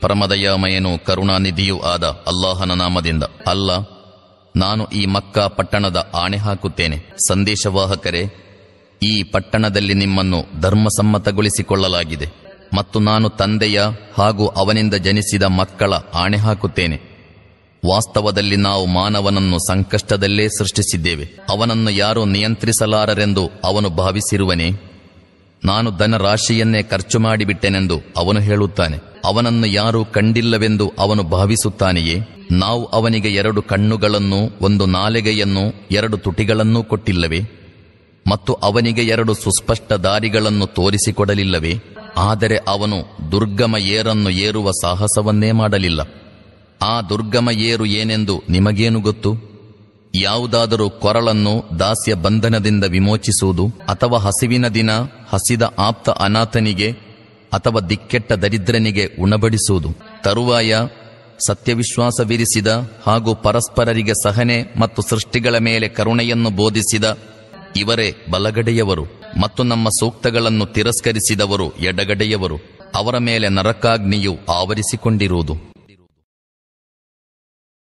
ಪರಮದಯಾಮಯನು ಕರುಣಾನಿಧಿಯೂ ಆದ ಅಲ್ಲಾಹನ ನಾಮದಿಂದ, ಅಲ್ಲ, ನಾನು ಈ ಮಕ್ಕಾ ಪಟ್ಟಣದ ಆಣೆ ಹಾಕುತ್ತೇನೆ. ಸಂದೇಶವಾಹಕರೇ, ಈ ಪಟ್ಟಣದಲ್ಲಿ ನಿಮ್ಮನ್ನು ಧರ್ಮಸಮ್ಮತಗೊಳಿಸಿಕೊಳ್ಳಲಾಗಿದೆ. ಮತ್ತು ನಾನು ತಂದೆಯ ಹಾಗೂ ಅವನಿಂದ ಜನಿಸಿದ ಮಕ್ಕಳ ಆಣೆ ಹಾಕುತ್ತೇನೆ. ವಾಸ್ತವದಲ್ಲಿ ನಾವು ಮಾನವನನ್ನು ಸಂಕಷ್ಟದಲ್ಲೇ ಸೃಷ್ಟಿಸಿದ್ದೇವೆ. ಅವನನ್ನು ಯಾರೂ ನಿಯಂತ್ರಿಸಲಾರರೆಂದು ಅವನು ಭಾವಿಸಿರುವನೇ? ನಾನು ಧನರಾಶಿಯನ್ನೇ ಖರ್ಚು ಮಾಡಿಬಿಟ್ಟೆನೆಂದು ಅವನು ಹೇಳುತ್ತಾನೆ. ಅವನನ್ನು ಯಾರೂ ಕಂಡಿಲ್ಲವೆಂದು ಅವನು ಭಾವಿಸುತ್ತಾನೆಯೇ? ನಾವು ಅವನಿಗೆ ಎರಡು ಕಣ್ಣುಗಳನ್ನು, ಒಂದು ನಾಲಿಗೆಯನ್ನು, ಎರಡು ತುಟಿಗಳನ್ನೂ ಕೊಟ್ಟಿಲ್ಲವೇ? ಮತ್ತು ಅವನಿಗೆ ಎರಡು ಸುಸ್ಪಷ್ಟ ದಾರಿಗಳನ್ನು ತೋರಿಸಿಕೊಡಲಿಲ್ಲವೇ? ಆದರೆ ಅವನು ದುರ್ಗಮ ಏರನ್ನು ಏರುವ ಸಾಹಸವನ್ನೇ ಮಾಡಲಿಲ್ಲ. ಆ ದುರ್ಗಮ ಏರು ಏನೆಂದು ನಿಮಗೇನು ಗೊತ್ತು? ಯಾವುದಾದರೂ ಕೊರಳನ್ನು ದಾಸ್ಯ ಬಂಧನದಿಂದ ವಿಮೋಚಿಸುವುದು ಅಥವಾ ಹಸಿವಿನ ದಿನ ಹಸಿದ ಆಪ್ತ ಅನಾಥನಿಗೆ ಅಥವಾ ದಿಕ್ಕೆಟ್ಟ ದರಿದ್ರನಿಗೆ ಉಣಬಡಿಸುವುದು? ತರುವಾಯ ಸತ್ಯವಿಶ್ವಾಸವಿರಿಸಿದ ಹಾಗೂ ಪರಸ್ಪರರಿಗೆ ಸಹನೆ ಮತ್ತು ಸೃಷ್ಟಿಗಳ ಮೇಲೆ ಕರುಣೆಯನ್ನು ಬೋಧಿಸಿದ ಇವರೇ ಬಲಗಡೆಯವರು ಮತ್ತು ನಮ್ಮ ಸೂಕ್ತಗಳನ್ನು ತಿರಸ್ಕರಿಸಿದವರು ಎಡಗಡೆಯವರು. ಅವರ ಮೇಲೆ ನರಕಾಗ್ನಿಯು ಆವರಿಸಿಕೊಂಡಿರುವುದು.